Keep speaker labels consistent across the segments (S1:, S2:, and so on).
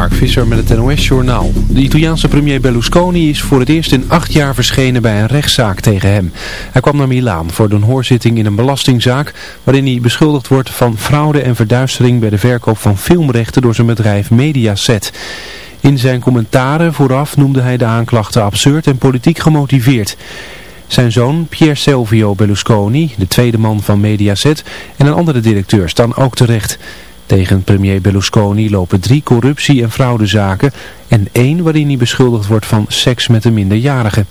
S1: Mark Visser met het NOS-journaal. De Italiaanse premier Berlusconi is voor het eerst in acht jaar verschenen bij een rechtszaak tegen hem. Hij kwam naar Milaan voor een hoorzitting in een belastingzaak... waarin hij beschuldigd wordt van fraude en verduistering bij de verkoop van filmrechten door zijn bedrijf Mediaset. In zijn commentaren vooraf noemde hij de aanklachten absurd en politiek gemotiveerd. Zijn zoon Pier Silvio Berlusconi, de tweede man van Mediaset, en een andere directeur staan ook terecht... Tegen premier Berlusconi lopen drie corruptie- en fraudezaken en één waarin hij beschuldigd wordt van seks met een minderjarige.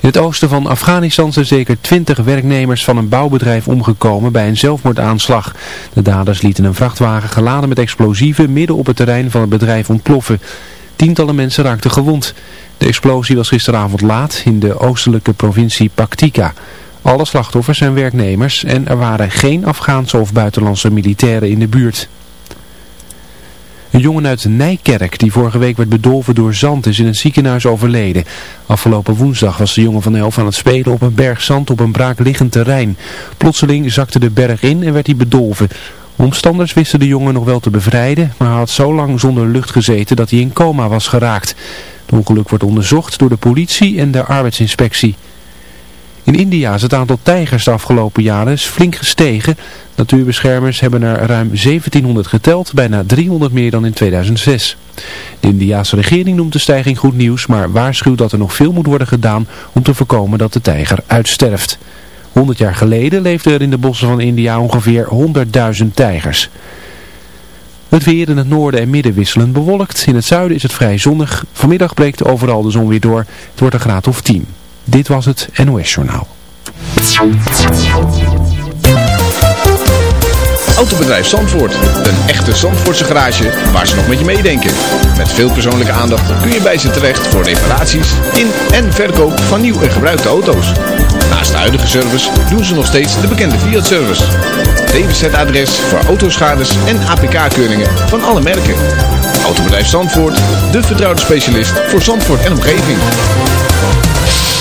S1: In het oosten van Afghanistan zijn zeker twintig werknemers van een bouwbedrijf omgekomen bij een zelfmoordaanslag. De daders lieten een vrachtwagen geladen met explosieven midden op het terrein van het bedrijf ontploffen. Tientallen mensen raakten gewond. De explosie was gisteravond laat in de oostelijke provincie Paktika. Alle slachtoffers zijn werknemers en er waren geen Afghaanse of buitenlandse militairen in de buurt. Een jongen uit Nijkerk die vorige week werd bedolven door zand is in een ziekenhuis overleden. Afgelopen woensdag was de jongen van elf aan het spelen op een berg zand op een braakliggend terrein. Plotseling zakte de berg in en werd hij bedolven. Omstanders wisten de jongen nog wel te bevrijden, maar hij had zo lang zonder lucht gezeten dat hij in coma was geraakt. Het ongeluk wordt onderzocht door de politie en de arbeidsinspectie. In India is het aantal tijgers de afgelopen jaren flink gestegen. Natuurbeschermers hebben er ruim 1700 geteld, bijna 300 meer dan in 2006. De Indiaanse regering noemt de stijging goed nieuws, maar waarschuwt dat er nog veel moet worden gedaan om te voorkomen dat de tijger uitsterft. 100 jaar geleden leefden er in de bossen van India ongeveer 100.000 tijgers. Het weer in het noorden en midden wisselend bewolkt. In het zuiden is het vrij zonnig. Vanmiddag breekt overal de zon weer door. Het wordt een graad of 10. Dit was het NOS Journaal.
S2: Autobedrijf Zandvoort. Een echte Zandvoortse garage waar ze nog met je meedenken. Met veel persoonlijke aandacht kun je bij ze terecht voor reparaties in en verkoop van nieuw en gebruikte auto's. Naast de huidige service doen ze nog steeds de bekende Fiat-service. DWZ-adres voor autoschades en APK-keuringen van alle merken. Autobedrijf Zandvoort, de vertrouwde specialist voor Zandvoort en omgeving.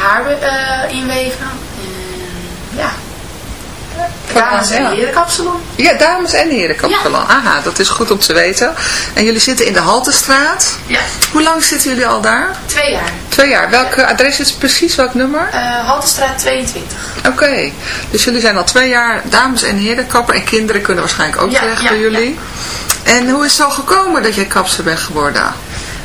S3: haar eh, inweven. En ja, dames en
S4: ja.
S3: heren kapsalon.
S4: Ja, dames en heren kapsalon. Aha, dat is goed om te weten. En jullie zitten in de Haltestraat.
S3: Ja,
S4: Hoe lang zitten jullie al daar?
S3: twee jaar.
S4: Twee jaar. Welk adres is precies? Welk nummer?
S3: Eh Haltestraat 22.
S4: Oké, dus jullie zijn al twee jaar dames en heren kapper en kinderen kunnen waarschijnlijk ook
S3: Ja,
S4: terecht
S3: ja,
S4: bij jullie. En hoe is het zo gekomen dat je kapster bent geworden?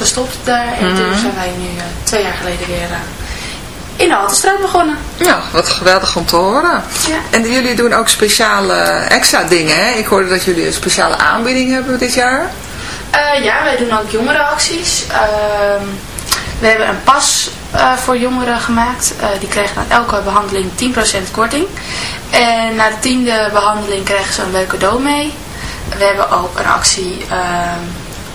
S3: gestopt daar. En toen zijn wij nu eh, twee jaar geleden weer eh, in de Haltestraat begonnen.
S4: Ja, wat geweldig om te horen.
S3: Ja.
S4: En jullie doen ook speciale extra dingen, hè? Ik hoorde dat jullie een speciale aanbieding hebben dit jaar.
S3: Eh, ja, wij doen ook jongerenacties. Ehm, we hebben een pas voor jongeren gemaakt. Die krijgen na elke behandeling 10% korting. En na de tiende behandeling krijgen ze een leuke cadeau mee. We hebben ook een actie, ehm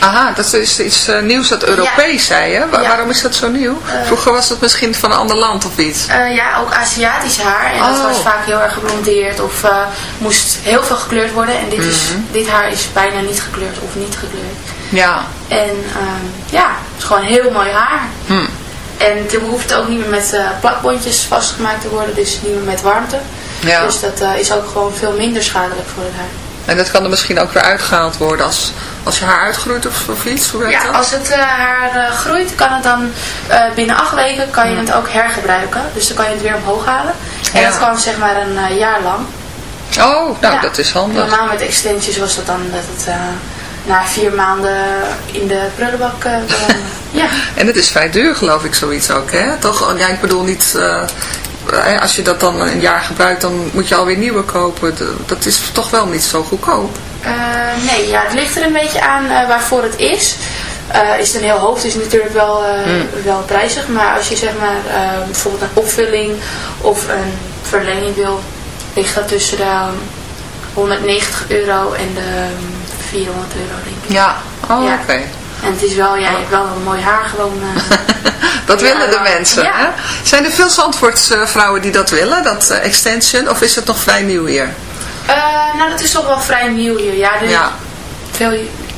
S4: Aha, dat is iets eh, nieuws dat Europees zei, hè? Wa-
S3: Ja.
S4: Waarom is dat zo nieuw? Vroeger was het misschien van een ander land of iets.
S3: Eh, ja, ook Aziatisch haar. En dat
S4: Oh.
S3: was vaak heel erg geblondeerd of eh, moest heel veel gekleurd worden. En dit, is, dit haar is bijna niet gekleurd of niet gekleurd.
S4: Ja.
S3: En ehm, ja, het is gewoon heel mooi haar.
S4: Hm.
S3: En het hoeft ook niet meer met eh, plakbondjes vastgemaakt te worden, dus niet meer met warmte.
S4: Ja.
S3: Dus dat eh, is ook gewoon veel minder schadelijk voor het haar.
S4: En dat kan er misschien ook weer uitgehaald worden als, als je haar uitgroeit of, of iets? Hoe
S3: Ja,
S4: dat?
S3: als het eh, haar eh, groeit, kan het dan eh, binnen acht weken kan je het ook hergebruiken. Dus dan kan je het weer omhoog halen. En
S4: Ja.
S3: dat kan zeg maar een jaar lang.
S4: Oh, nou
S3: Ja.
S4: dat is handig.
S3: Normaal met extensions was dat dan dat het na vier maanden in de prullenbak belandde. ja.
S4: En het is vrij duur geloof ik zoiets ook, hè? Toch? Ja, ik bedoel niet... als je dat dan een jaar gebruikt, dan moet je alweer nieuwe kopen. Dat is toch wel niet zo goedkoop.
S3: Eh, nee, ja, het ligt er een beetje aan eh, waarvoor het is. Eh, is het een heel hoofd, is het natuurlijk wel, eh, wel prijzig. Maar als je zeg maar bijvoorbeeld een opvulling of een verlenging wil, ligt dat tussen de um, 190 euro en de um, 400 euro denk ik.
S4: Ja. Oh,
S3: Ja.
S4: oké.
S3: En het is wel, ja, je hebt wel een mooi haar gewoon. eh.
S4: Dat willen de mensen, hè? Zijn er veel Zandvoortse vrouwen die dat willen, dat eh, extension? Of is het nog vrij nieuw hier?
S3: Eh, nou, dat is toch wel vrij nieuw hier. Ja, er-
S4: Ja.
S3: veel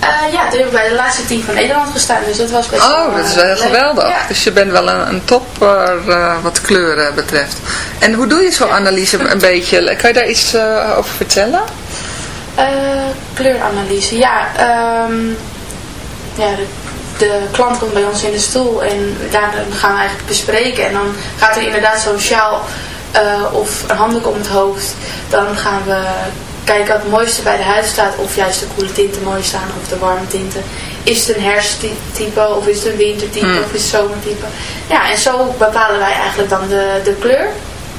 S3: Eh, ja, toen heb ik bij de laatste team van Nederland gestaan. Dus dat was best wel
S4: Oh, dat is wel
S3: eh,
S4: heel
S3: leuk.
S4: geweldig.
S3: Ja.
S4: Dus je bent wel een, een topper eh, wat kleuren betreft. En hoe doe je zo'n analyse een beetje? Kan je daar iets over vertellen?
S3: Kleuranalyse, ja. ehm, ja de, de klant komt bij ons in de stoel en daar gaan we eigenlijk bespreken. En dan gaat er inderdaad zo'n sjaal of een handdoek om het hoofd. Dan gaan we kijken wat het mooiste bij de huid staat. Of juist de koele tinten mooi staan of de warme tinten. Is het een herfsttype of is het een wintertype
S4: Hmm.
S3: of is het zomertype. Ja, en zo bepalen wij eigenlijk dan de, de kleur.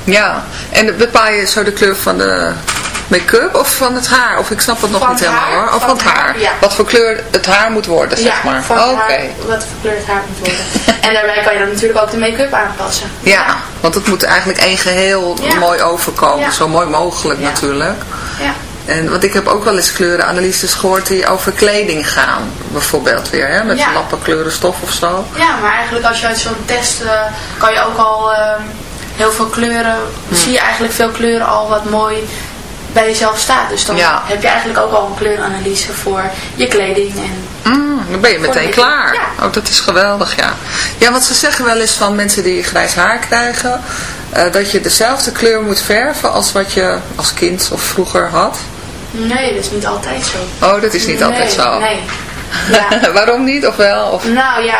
S4: Ja. En bepaal je zo de kleur van de make-up of van het haar? Of ik snap het nog
S3: Van
S4: niet helemaal
S3: haar,
S4: hoor. Of
S3: van
S4: van het haar.
S3: haar, ja.
S4: Wat voor kleur het haar moet worden, zeg
S3: ja,
S4: maar.
S3: van haar, wat voor kleur het haar moet worden. en daarbij kan je dan natuurlijk ook de make-up aanpassen.
S4: Ja, want het moet eigenlijk één geheel mooi overkomen. Zo mooi mogelijk natuurlijk.
S3: Ja.
S4: En, want ik heb ook wel eens kleurenanalyses gehoord die over kleding gaan. Bijvoorbeeld weer, hè, met lappen kleurenstof of zo.
S3: Ja, maar eigenlijk als je uit zo'n test eh, kan je ook al ehm, heel veel kleuren, zie je eigenlijk veel kleuren al wat mooi bij jezelf staat. Dus dan
S4: Ja.
S3: heb je eigenlijk ook al een kleuranalyse voor je kleding. En,
S4: Mm, dan ben je meteen klaar.
S3: Ja.
S4: Oh, dat is geweldig, ja. Ja, want ze zeggen wel eens van mensen die grijs haar krijgen... eh, dat je dezelfde kleur moet verven als wat je als kind of vroeger had.
S3: nee, dat is niet altijd zo.
S4: Oh, dat is niet altijd zo.
S3: Nee. Ja.
S4: Waarom niet? Of wel? Of...
S3: nou ja,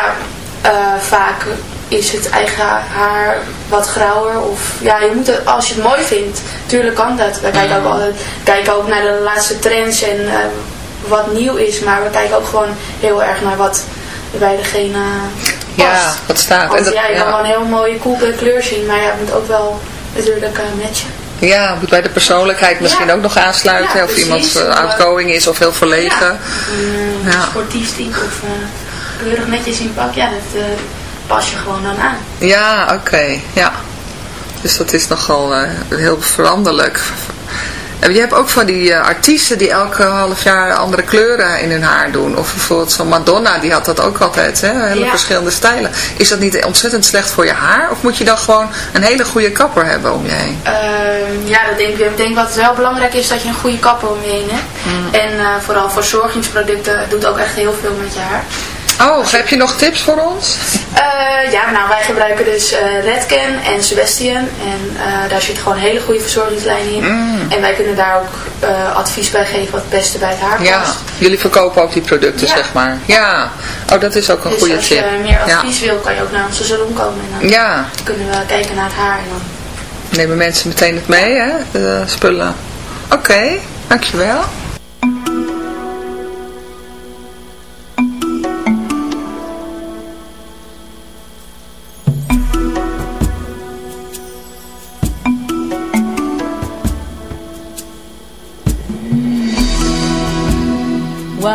S3: eh, vaak is het eigen haar wat grauwer. Of ja, je moet het, als je het mooi vindt, tuurlijk kan dat. We kijken ook altijd kijken ook naar de laatste trends en eh, wat nieuw is. Maar we kijken ook gewoon heel erg naar wat bij degene past.
S4: Ja, wat staat.
S3: Want
S4: En dat-
S3: ja, je
S4: ja.
S3: kan wel een heel mooie coole kleur zien, maar ja, het moet ook wel natuurlijk uh, matchen.
S4: Ja, moet bij de persoonlijkheid misschien
S3: Ja.
S4: ook nog aansluiten.
S3: Ja,
S4: of iemand eh, outgoing is of heel verlegen.
S3: Ja,
S4: Ja.
S3: sportief type of keurig netjes in pak, ja, dat pas je gewoon dan aan.
S4: Ja, oké. Ja. Dus dat is nogal uh, heel veranderlijk. En je hebt ook van die uh, artiesten die elke half jaar andere kleuren in hun haar doen. Of bijvoorbeeld zo'n Madonna, die had dat ook altijd. Hè? Hele
S3: Ja.
S4: verschillende stijlen. Is dat niet ontzettend slecht voor je haar? Of moet je dan gewoon een hele goede kapper hebben om je heen?
S3: Uh, ja, dat denk ik. Ik denk wat wel belangrijk is dat je een goede kapper om je heen hebt.
S4: Mm.
S3: En uh, vooral verzorgingsproducten doet ook echt heel veel met je haar.
S4: Oh, heb je nog tips voor ons?
S3: Eh, ja, nou wij gebruiken dus eh Redken en Sebastian. En eh, daar zit gewoon een hele goede verzorgingslijn in. En wij kunnen daar ook advies bij geven wat het beste bij het haar
S4: Ja,
S3: past.
S4: jullie verkopen ook die producten,
S3: Ja.
S4: zeg maar. Ja, oh dat is ook een
S3: Dus
S4: goede
S3: als
S4: tip.
S3: je meer
S4: ja.
S3: advies wil, kan je ook naar onze salon komen. En dan
S4: ja,
S3: kunnen we kijken naar het haar. En dan
S4: nemen mensen meteen het mee, hè, de spullen. Oké, dankjewel.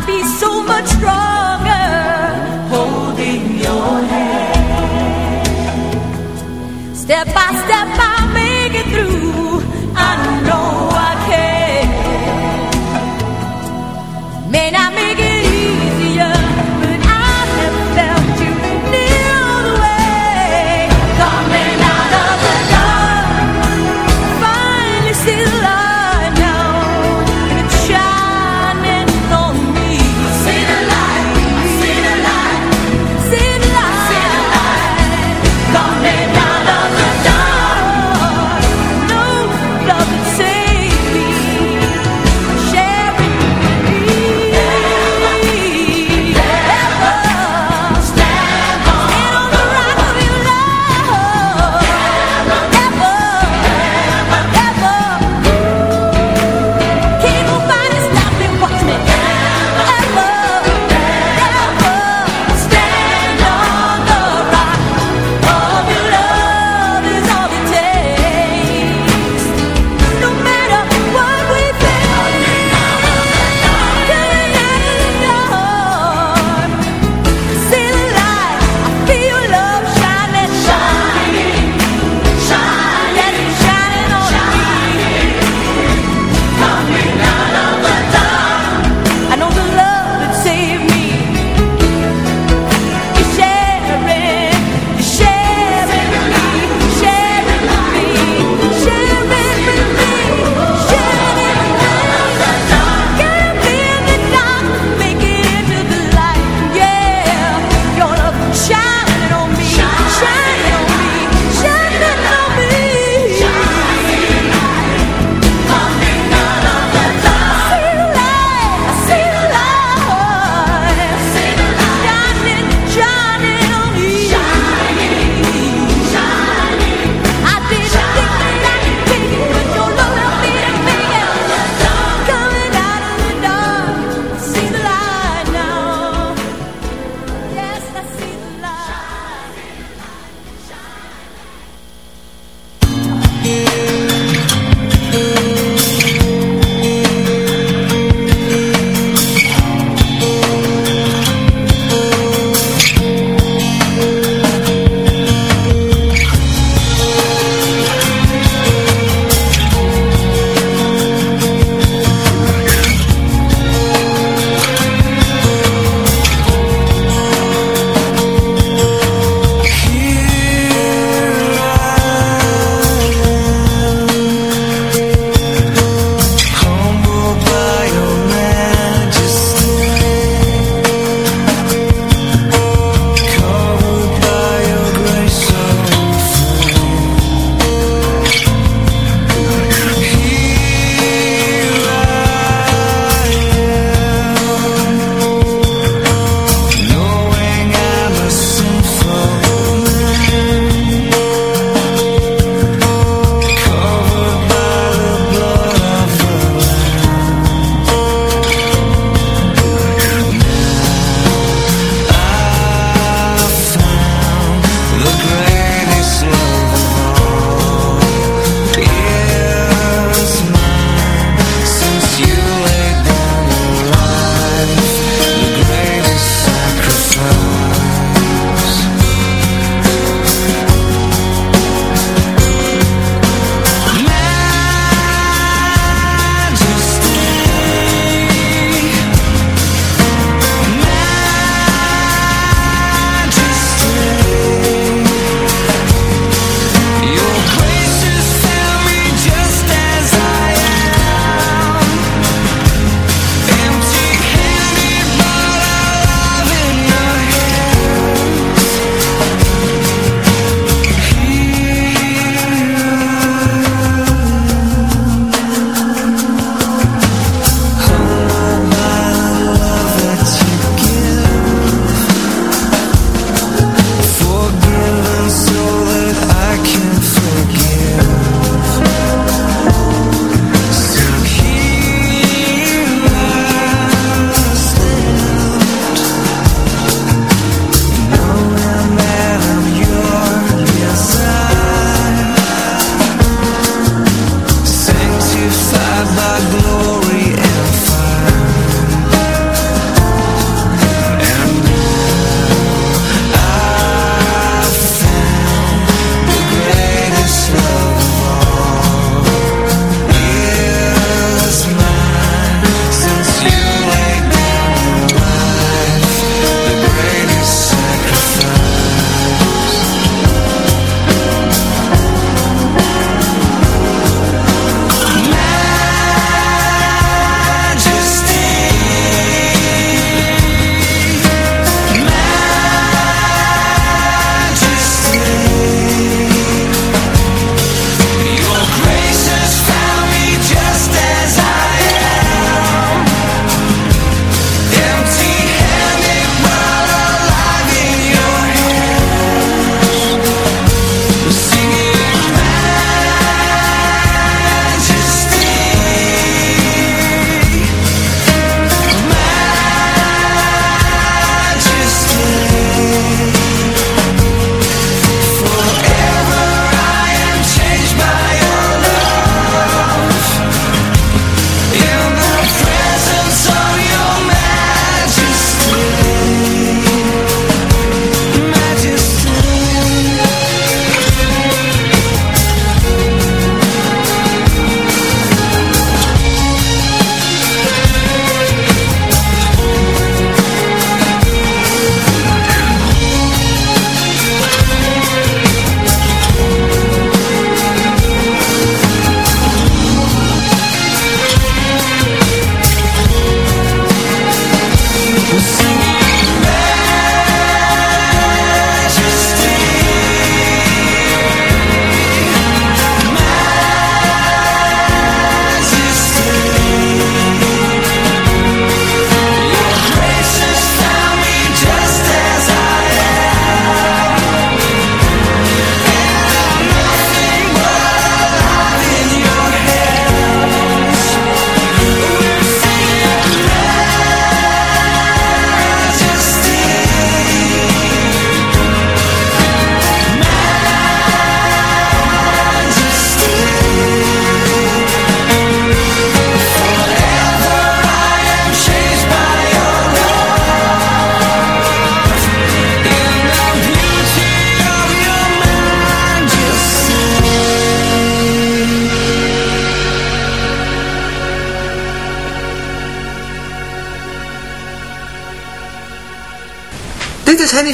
S5: I'll be so much stronger holding your hand. Step by step, I'll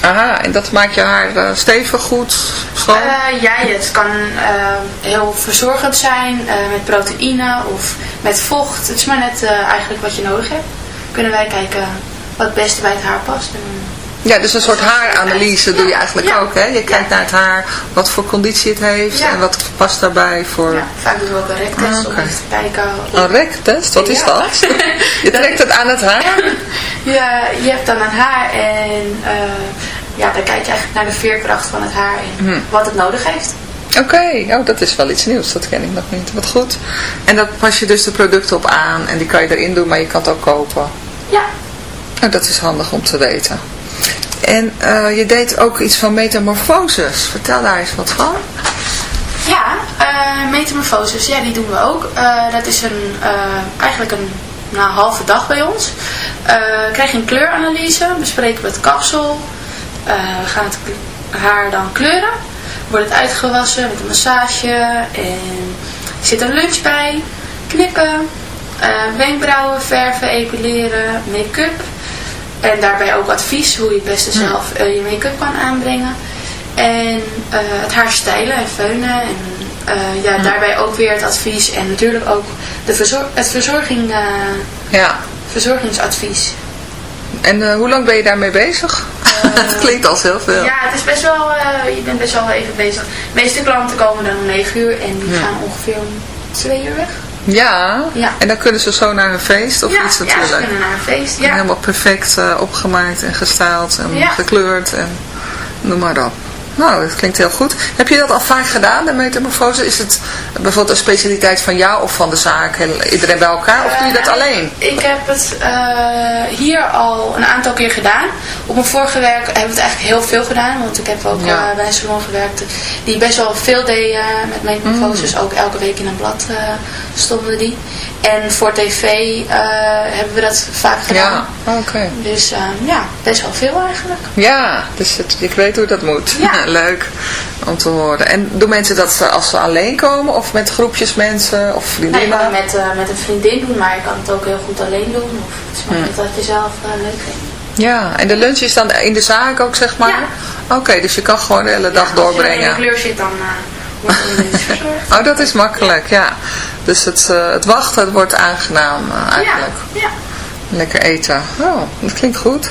S4: Aha, en dat maakt je haar eh, stevig, goed, schoon?
S3: Eh, ja, het kan eh, heel verzorgend zijn met proteïne of met vocht. Het is maar net eigenlijk wat je nodig hebt. Kunnen wij kijken wat het beste bij het haar past. En,
S4: ja, dus een soort haaranalyse doe je eigenlijk
S3: Ja.
S4: ook, hè? Je kijkt
S3: Ja.
S4: naar het haar, wat voor conditie het heeft
S3: Ja.
S4: en wat past daarbij voor...
S3: ja, vaak doen we ook een rektest
S4: Ah,
S3: om te kijken. of-
S4: Een rektest, wat is dat? Je trekt het aan het haar?
S3: Ja, je hebt dan een haar en eh, ja, dan kijk je eigenlijk naar de veerkracht van het haar en
S4: Hm.
S3: wat het nodig heeft.
S4: Oké, oh, dat is wel iets nieuws, dat ken ik nog niet. Wat goed. En daar pas je dus de producten op aan en die kan je erin doen, maar je kan het ook kopen.
S3: Ja,
S4: Nou, dat is handig om te weten. En eh, je deed ook iets van metamorfoses. Vertel daar eens wat van.
S3: ja eh metamorfoses, ja, die doen we ook. Eh, dat is een, eigenlijk een nou, halve dag bij ons. Krijg je een kleuranalyse, bespreken we het kapsel. We gaan het haar dan kleuren. Wordt het uitgewassen met een massage en er zit een lunch bij. Knippen, wenkbrauwen verven, epileren, make-up. En daarbij ook advies hoe je het beste zelf eh, je make-up kan aanbrengen. En eh, het haar stijlen en feunen. En eh, ja, daarbij ook weer het advies. En natuurlijk ook de verzor het verzorging,
S4: Ja.
S3: verzorgingsadvies.
S4: En hoe lang ben je daarmee bezig? Het klinkt als heel veel.
S3: Ja, het is best wel, je bent best wel even bezig. De meeste klanten komen dan om 9 uur en die gaan ongeveer om 2 uur weg.
S4: Ja.
S3: Ja.
S4: En dan kunnen ze zo naar een feest of
S3: ja,
S4: iets
S3: ja, ze
S4: natuurlijk.
S3: kunnen naar een feest.
S4: En
S3: Ja.
S4: Helemaal perfect eh, opgemaakt en gestyled en gekleurd en noem maar op. Nou, dat klinkt heel goed. Heb je dat al vaak gedaan, de metamorfose? Is het bijvoorbeeld een specialiteit van jou of van de zaak? Iedereen bij elkaar? Of doe je dat
S3: Eh,
S4: alleen?
S3: Ik heb het eh, hier al een aantal keer gedaan. Op mijn vorige werk hebben we het eigenlijk heel veel gedaan. Want ik heb ook
S4: Ja.
S3: eh, bij een salon gewerkt die best wel veel deed met metamorfoses.
S4: Mm.
S3: Ook elke week in een blad stonden die. En voor tv hebben we dat vaak gedaan.
S4: Ja, oké.
S3: Dus ja, best wel veel eigenlijk.
S4: Ja, dus het, ik weet hoe dat moet.
S3: Ja.
S4: Leuk om te horen. En doen mensen dat ze- als ze alleen komen of met groepjes mensen of
S3: Nee,
S4: vriendinnen?
S3: kan het met, eh, met een vriendin doen, maar je kan het ook heel goed alleen doen. Of het is maar
S4: Mm.
S3: net wat je zelf eh, leuk vindt.
S4: Ja, en de lunch is dan in de zaak ook, zeg maar? Oké, dus je kan gewoon de hele dag
S3: Als je in
S4: doorbrengen.
S3: de kleur zit, dan verzorgd.
S4: Oh, dat is makkelijk, ja. Dus het, eh, het wachten het wordt aangenaam eigenlijk.
S3: Ja, ja.
S4: Lekker eten. Oh, dat klinkt goed.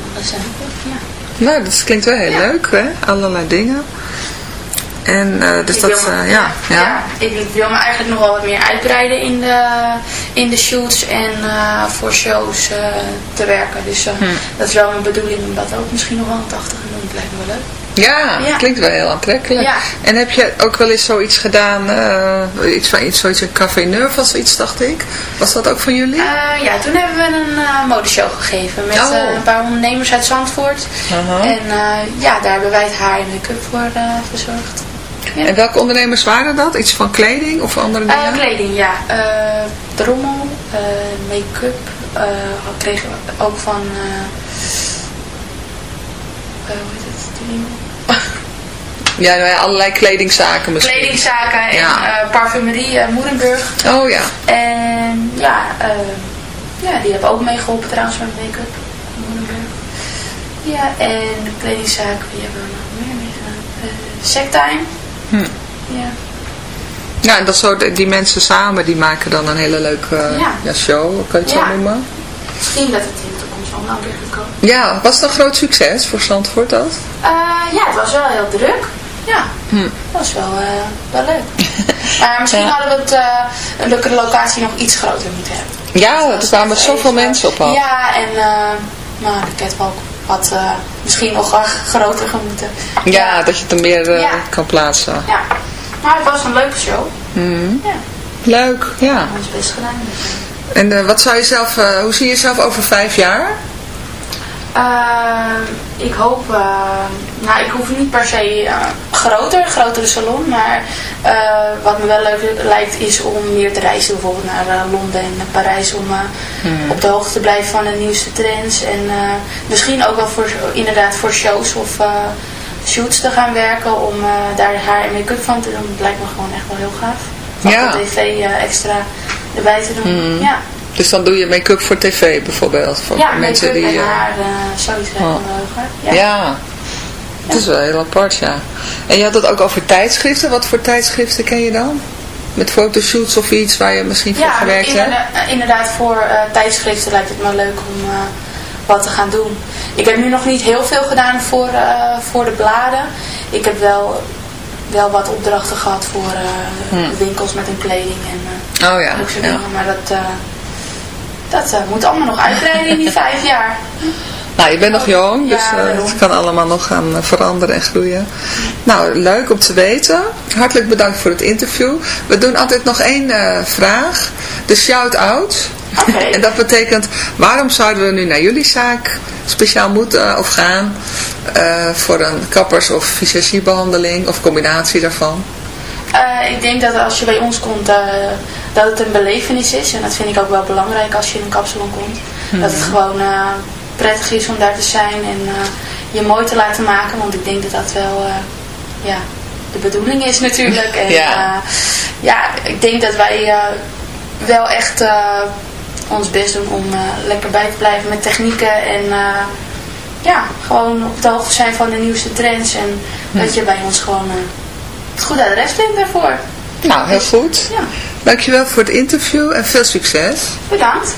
S3: en ja.
S4: Nou, dat klinkt wel heel
S3: Ja.
S4: leuk, hè? Allerlei dingen. En eh, dus
S3: Ik
S4: dat,
S3: me-
S4: eh, ja, ja.
S3: ik wil me eigenlijk nog wel wat meer uitbreiden in de, in de shoots en eh, voor shows te werken. Dus
S4: Hm.
S3: dat is wel mijn bedoeling om dat ook misschien nog wel aan 80 te doen. Dat lijkt me wel leuk.
S4: Ja,
S3: Ja.
S4: klinkt wel heel aantrekkelijk.
S3: Ja.
S4: En heb je ook wel eens zoiets gedaan, eh, iets van iets, zoiets een café neuf of zoiets, dacht ik? Was dat ook van jullie?
S3: Eh, ja, toen hebben we een eh, modeshow gegeven met
S4: Oh.
S3: een paar ondernemers uit Zandvoort. En ja, daar hebben wij het haar en make-up voor verzorgd. Ja.
S4: En welke ondernemers waren dat? Iets van kleding of andere dingen?
S3: kleding, ja. Drommel, make-up. kregen we ook van... hoe heet het?
S4: Ja, nou ja, allerlei kledingzaken misschien.
S3: Kledingzaken en
S4: Ja.
S3: eh, parfumerie eh, Moerenburg.
S4: Oh ja.
S3: En ja, eh, ja, die hebben ook meegeholpen trouwens met make-up. Moerenburg. Ja, en de kledingzaken, die hebben we nog meer meegedaan. Uh, Sectime.
S4: Hm.
S3: Ja.
S4: Ja, en dat zo, die mensen samen, die maken dan een hele leuke eh,
S3: Ja.
S4: ja, show, kan je het
S3: Ja.
S4: zo noemen?
S3: Misschien dat het in de toekomst dan weer gekomen.
S4: Ja, was het een groot succes voor Zandvoort dat?
S3: Ja, het was wel heel druk. Ja,
S4: Hm.
S3: dat was wel, eh, wel leuk. maar misschien
S4: Ja.
S3: hadden we het, uh, de locatie nog iets groter moeten hebben.
S4: Ja, er kwamen zoveel mensen op.
S3: Ja, en nou, ook wat uh, misschien nog groter moeten.
S4: Ja, dat je het er meer
S3: Ja.
S4: kan plaatsen.
S3: Ja, maar het was een leuke show.
S4: Mhm.
S3: Ja,
S4: Leuk, ja.
S3: ons best gedaan.
S4: En eh, wat zou je zelf, eh, hoe zie je jezelf over vijf jaar?
S3: Uh, ik hoop, uh, nou ik hoef niet per se uh, groter, grotere salon, maar wat me wel leuk lijkt is om meer te reizen, bijvoorbeeld naar Londen en Parijs, om
S4: Hmm.
S3: op de hoogte te blijven van de nieuwste trends en misschien ook wel voor, inderdaad voor shows of shoots te gaan werken, om daar haar en make-up van te doen. Dat lijkt me gewoon echt wel heel gaaf. Van
S4: Ja.
S3: de tv extra erbij te doen,
S4: Hmm.
S3: ja.
S4: Dus dan doe je make-up voor tv bijvoorbeeld, voor
S3: Ja,
S4: mensen die...
S3: en
S4: eh,
S3: haar, uh, lijkt me
S4: Oh.
S3: gaaf.
S4: ja. het is wel heel apart, ja. En je had het ook over tijdschriften. Wat voor tijdschriften ken je dan? Met fotoshoots of iets waar je misschien voor
S3: Ja,
S4: gewerkt hebt?
S3: inderdaad, inderdaad voor uh, tijdschriften lijkt het me leuk om uh, wat te gaan doen. Ik heb nu nog niet heel veel gedaan voor, uh, voor de bladen. Ik heb wel, wel wat opdrachten gehad voor
S4: Hmm.
S3: winkels met hun kleding en
S4: Oh ja,
S3: dat soort
S4: ja.
S3: dingen. Maar dat, dat moet allemaal nog uitbreiden in die vijf jaar.
S4: Nou, je bent nog jong, dus
S3: Ja,
S4: eh, het kan allemaal nog gaan eh, veranderen en groeien. Nou, leuk om te weten. Hartelijk bedankt voor het interview. We doen altijd nog één eh, vraag. De shout-out. En dat betekent, waarom zouden we nu naar jullie zaak speciaal moeten of gaan eh, voor een kappers- of visagiebehandeling of combinatie daarvan?
S3: Ik denk dat als je bij ons komt, dat het een belevenis is. En dat vind ik ook wel belangrijk als je in een kapsalon komt. Dat het gewoon uh, prettig is om daar te zijn en je mooi te laten maken. Want ik denk dat dat wel ja, de bedoeling is natuurlijk. En,
S4: Ja.
S3: ja, ik denk dat wij wel echt ons best doen om lekker bij te blijven met technieken. En ja, gewoon op de hoogte zijn van de nieuwste trends. En dat je bij ons gewoon het goed adres vindt daarvoor.
S4: Nou, heel goed.
S3: Ja.
S4: Dankjewel voor het interview en veel succes.
S3: Bedankt.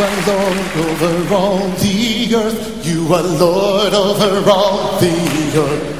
S6: reigns over all the earth. You are Lord over all the earth.